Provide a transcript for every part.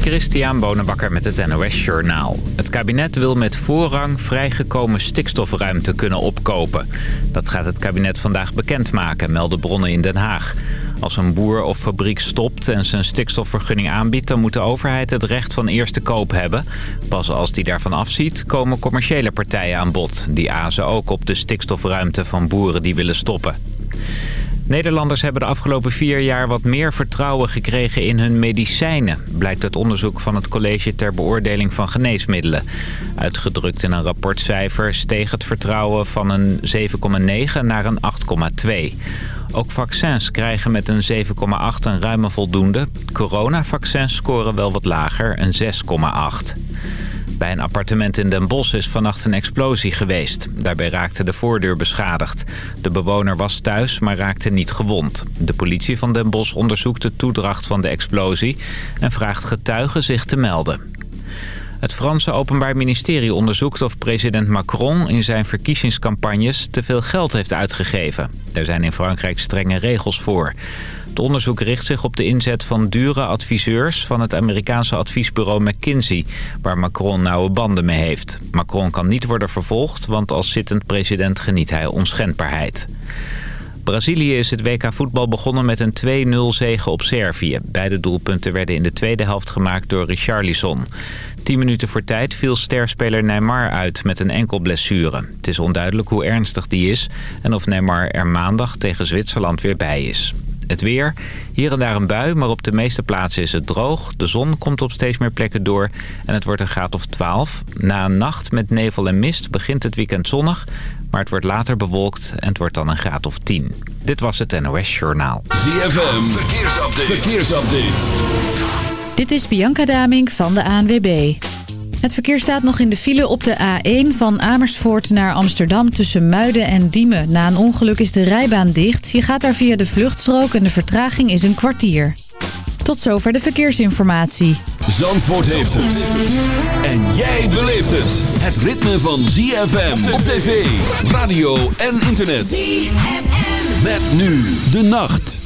Christian Bonenbakker met het NOS Journaal. Het kabinet wil met voorrang vrijgekomen stikstofruimte kunnen opkopen. Dat gaat het kabinet vandaag bekendmaken, melden bronnen in Den Haag. Als een boer of fabriek stopt en zijn stikstofvergunning aanbiedt... dan moet de overheid het recht van eerste koop hebben. Pas als die daarvan afziet, komen commerciële partijen aan bod. Die azen ook op de stikstofruimte van boeren die willen stoppen. Nederlanders hebben de afgelopen vier jaar wat meer vertrouwen gekregen in hun medicijnen. Blijkt uit onderzoek van het College ter Beoordeling van Geneesmiddelen. Uitgedrukt in een rapportcijfer steeg het vertrouwen van een 7,9 naar een 8,2. Ook vaccins krijgen met een 7,8 een ruime voldoende. Coronavaccins scoren wel wat lager, een 6,8. Bij een appartement in Den Bosch is vannacht een explosie geweest. Daarbij raakte de voordeur beschadigd. De bewoner was thuis, maar raakte niet gewond. De politie van Den Bosch onderzoekt de toedracht van de explosie... en vraagt getuigen zich te melden. Het Franse Openbaar Ministerie onderzoekt of president Macron in zijn verkiezingscampagnes te veel geld heeft uitgegeven. Er zijn in Frankrijk strenge regels voor. Het onderzoek richt zich op de inzet van dure adviseurs van het Amerikaanse adviesbureau McKinsey, waar Macron nauwe banden mee heeft. Macron kan niet worden vervolgd, want als zittend president geniet hij onschendbaarheid. Brazilië is het WK voetbal begonnen met een 2-0 zege op Servië. Beide doelpunten werden in de tweede helft gemaakt door Richarlison. Tien minuten voor tijd viel sterspeler Neymar uit met een enkel blessure. Het is onduidelijk hoe ernstig die is en of Neymar er maandag tegen Zwitserland weer bij is. Het weer, hier en daar een bui, maar op de meeste plaatsen is het droog. De zon komt op steeds meer plekken door en het wordt een graad of 12. Na een nacht met nevel en mist begint het weekend zonnig, maar het wordt later bewolkt en het wordt dan een graad of 10. Dit was het NOS Journaal. ZFM, verkeersupdate. verkeersupdate. Dit is Bianca Damink van de ANWB. Het verkeer staat nog in de file op de A1 van Amersfoort naar Amsterdam tussen Muiden en Diemen. Na een ongeluk is de rijbaan dicht. Je gaat daar via de vluchtstrook en de vertraging is een kwartier. Tot zover de verkeersinformatie. Zandvoort heeft het. En jij beleeft het. Het ritme van ZFM op tv, radio en internet. ZFM. Met nu de nacht.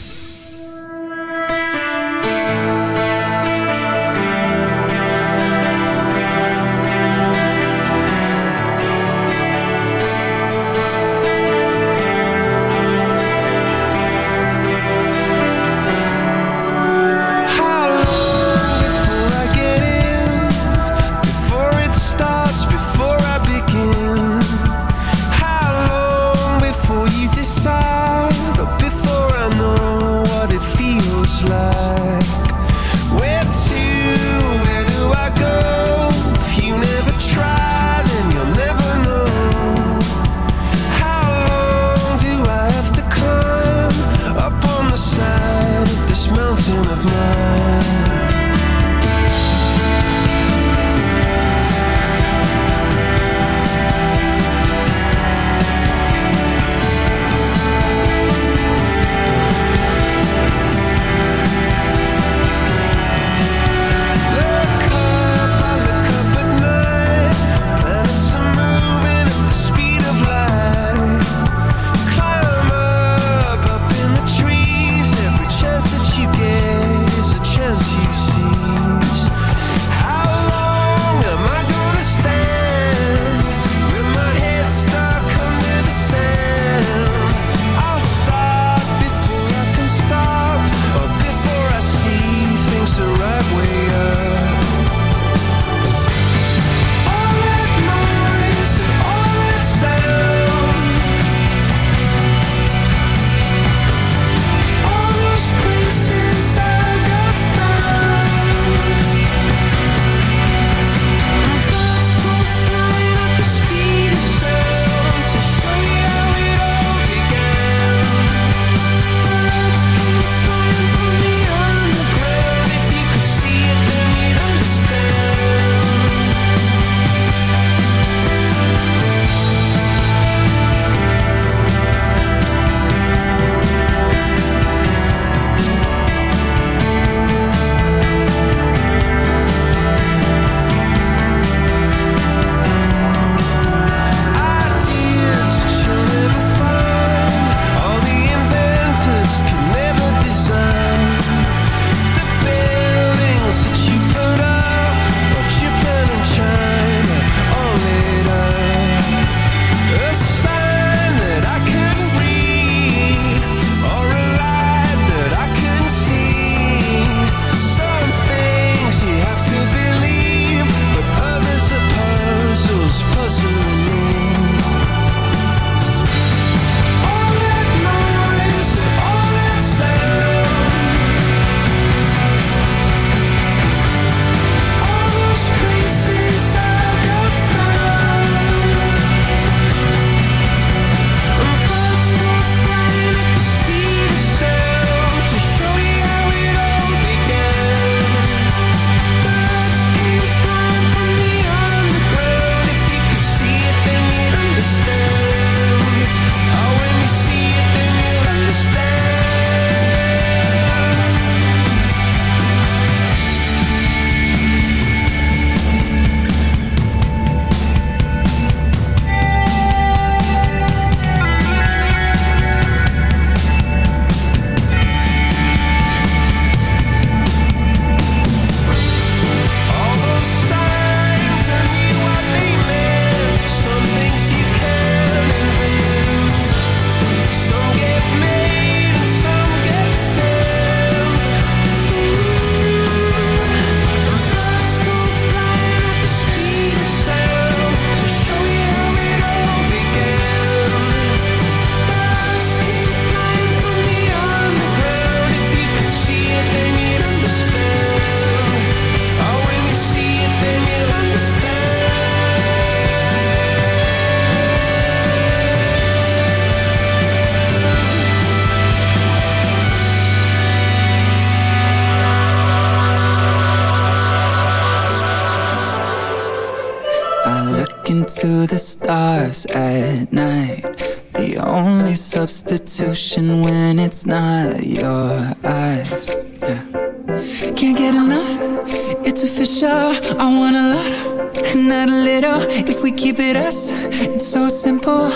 people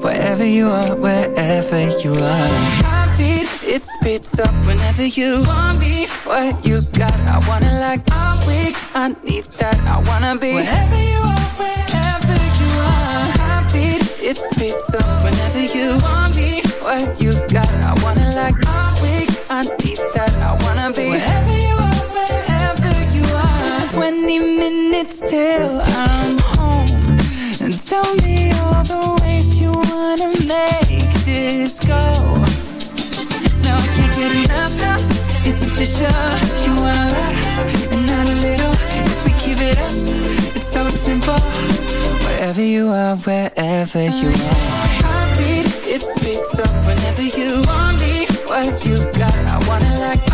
Wherever you are, wherever you are. Heartbeat, it speeds up whenever you want me. What you got, I wanna like. I'm weak, I need that, I wanna be. Wherever you are, wherever you are. Heartbeat, it speeds up whenever you want me. What you got, I wanna like. I'm weak, I need that, I wanna be. Wherever you are, wherever you are. 20 minutes till I'm home. Tell me all the ways you wanna make this go. Now I can't get enough It's uh, You want a lot and not a little. If we it us, it's so simple. Wherever you are, wherever you are. Heartbeat, it up whenever you want me. What you got, I wanna like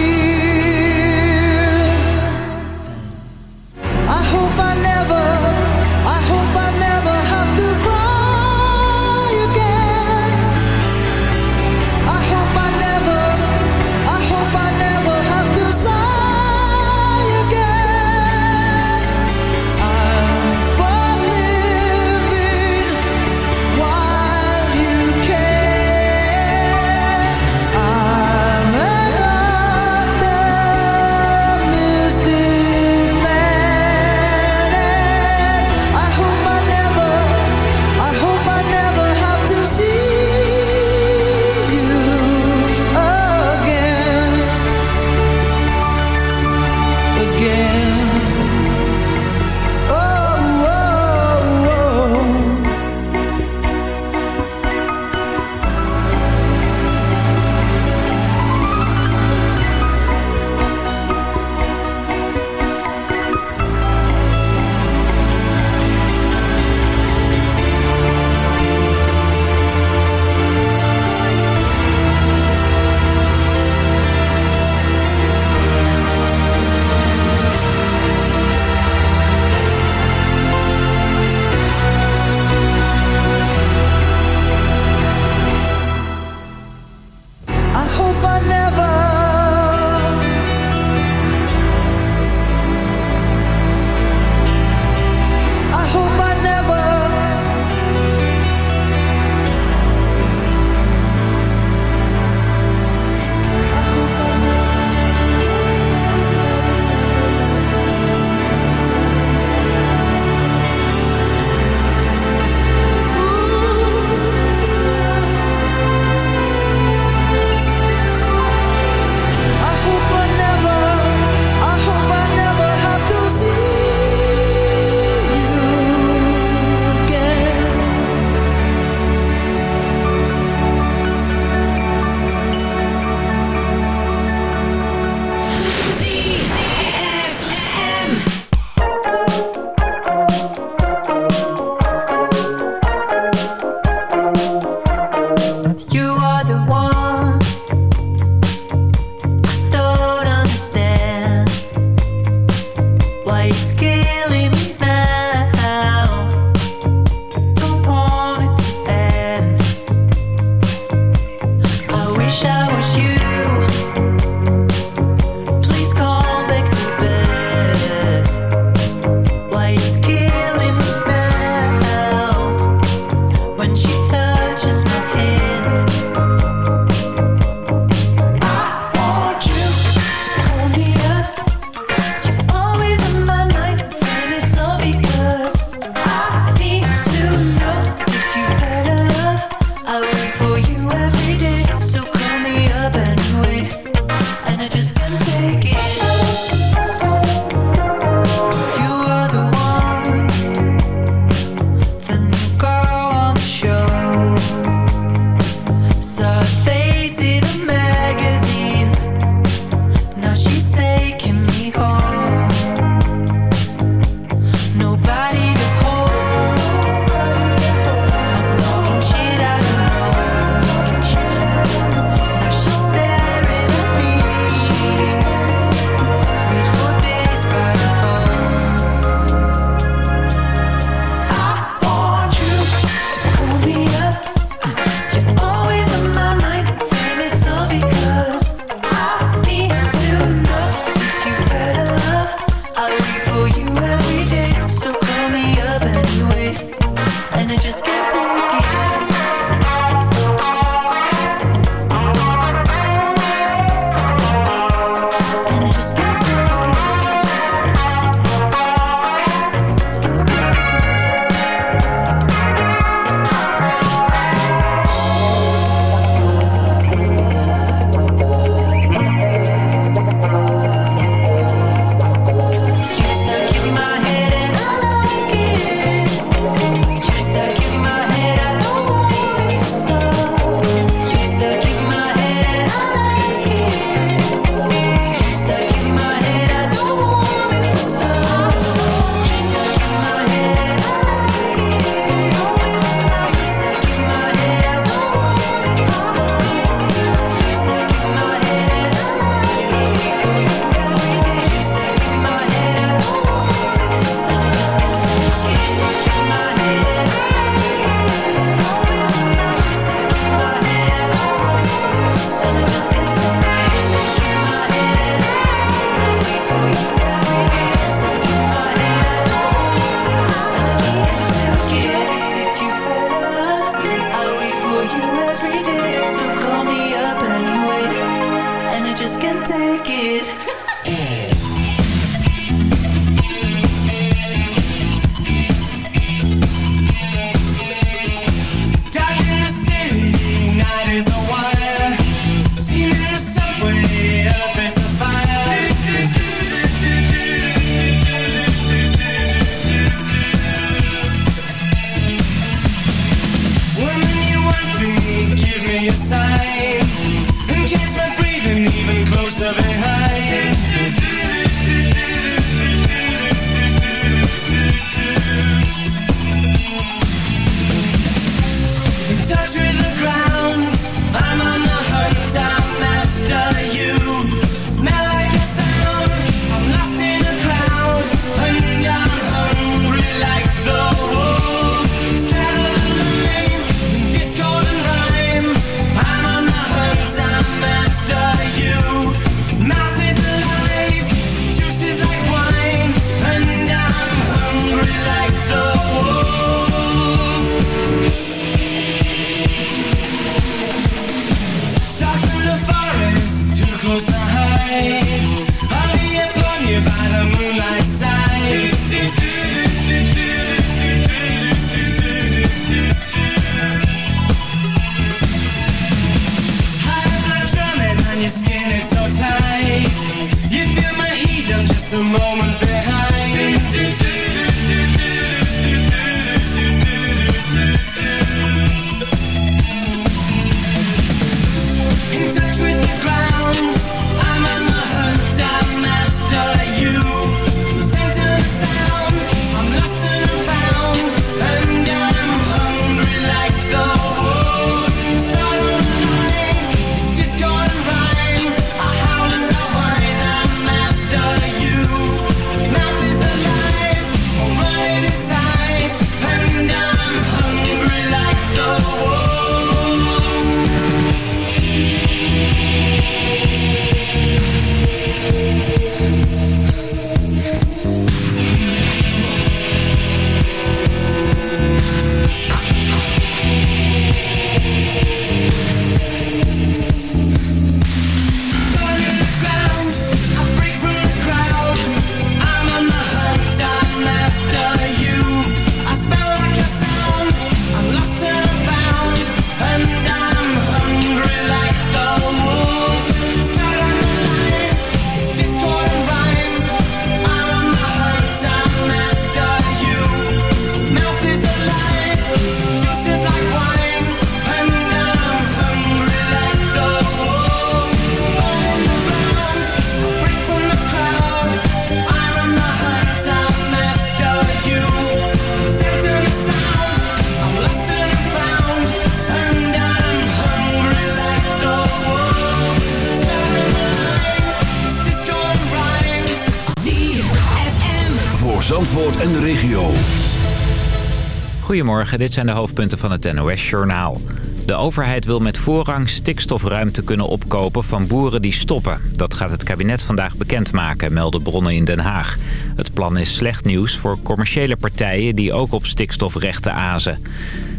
Dit zijn de hoofdpunten van het NOS-journaal. De overheid wil met voorrang stikstofruimte kunnen opkopen van boeren die stoppen. Dat gaat het kabinet vandaag bekendmaken, melden bronnen in Den Haag. Het plan is slecht nieuws voor commerciële partijen die ook op stikstofrechten azen.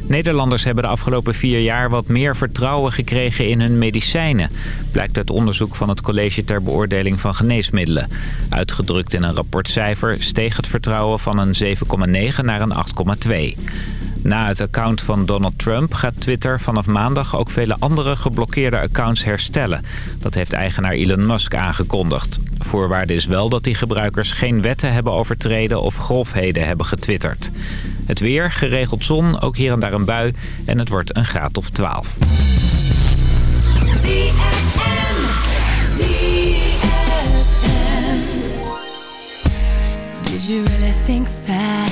Nederlanders hebben de afgelopen vier jaar wat meer vertrouwen gekregen in hun medicijnen. Blijkt uit onderzoek van het College ter Beoordeling van Geneesmiddelen. Uitgedrukt in een rapportcijfer steeg het vertrouwen van een 7,9 naar een 8,2. Na het account van Donald Trump gaat Twitter vanaf maandag ook vele andere geblokkeerde accounts herstellen. Dat heeft eigenaar Elon Musk aangekondigd. Voorwaarde is wel dat die gebruikers geen wetten hebben overtreden of grofheden hebben getwitterd. Het weer, geregeld zon, ook hier en daar een bui en het wordt een graad of 12. Did you really think that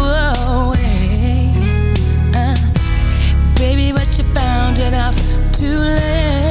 found enough to live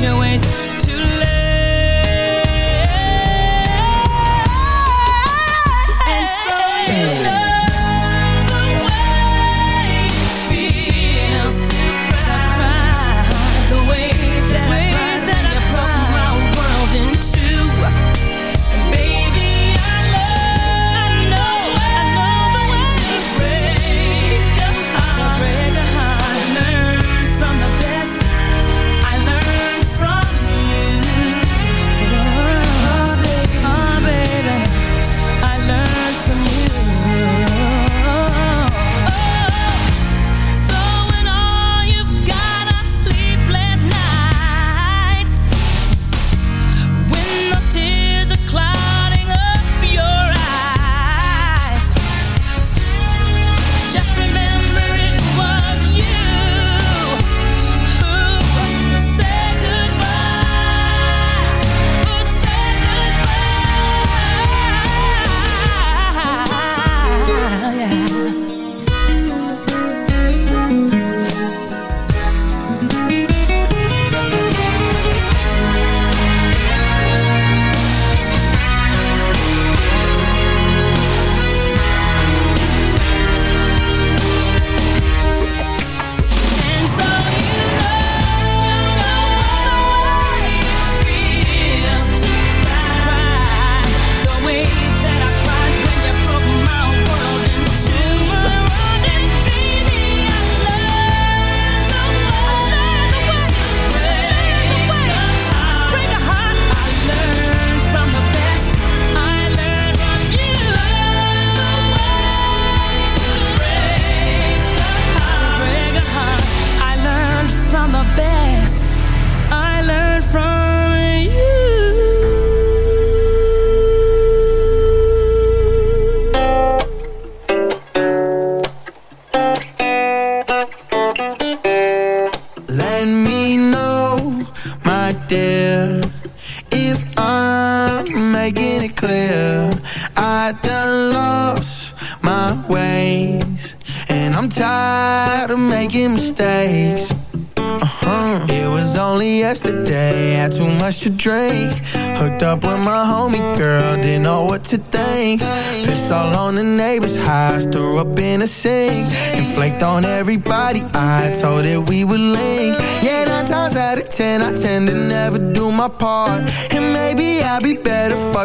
Your ways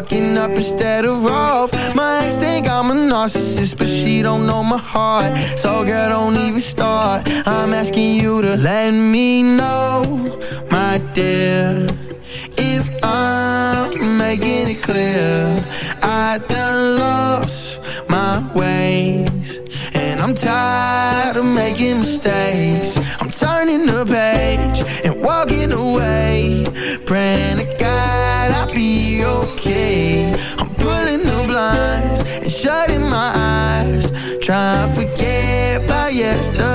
fucking up instead of off. My ex think I'm a narcissist, but she don't know my heart. So girl, don't even start. I'm asking you to let me know, my dear. If I'm making it clear, I done lost my ways. And I'm tired of making mistakes. I'm turning the page and walking away. Praying okay. I'm pulling the blinds and shutting my eyes. Trying to forget about yesterday.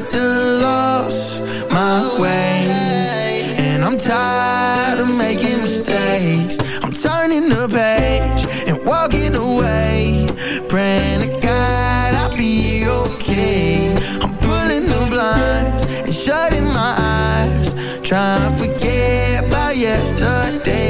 trying to lose my way. And I'm tired of making mistakes. I'm turning a page and walking away. Pretending that I'll be okay. I'm pulling the blinds and shutting my eyes. Try forget about yesterday.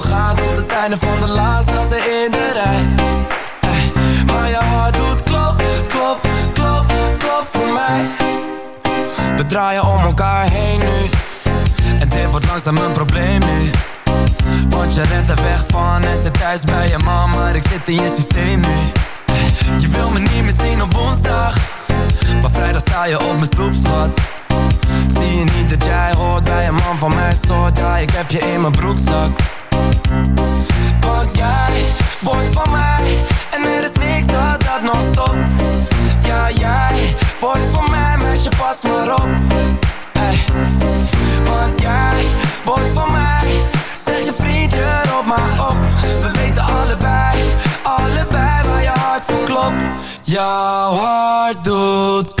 ontgaan tot het einde van de laatste als in de rij. Ey, Maar je hart doet klop, klop, klop, klop voor mij. We draaien om elkaar heen nu. En dit wordt langzaam een probleem nu. Want je rent er weg van en zit thuis bij je mama Maar ik zit in je systeem nu. Je wil me niet meer zien op woensdag. Maar vrijdag sta je op mijn stoep, schat. Zie je niet dat jij hoort bij een man van mijn soort? Ja, ik heb je in mijn broekzak Want jij wordt van mij En er is niks dat dat nog stopt. Ja, jij wordt van mij Meisje, pas maar op. Ey. Want jij wordt van mij Zeg je vriendje, roep maar op. We weten allebei, allebei waar je hart voor klopt. Jouw hart doet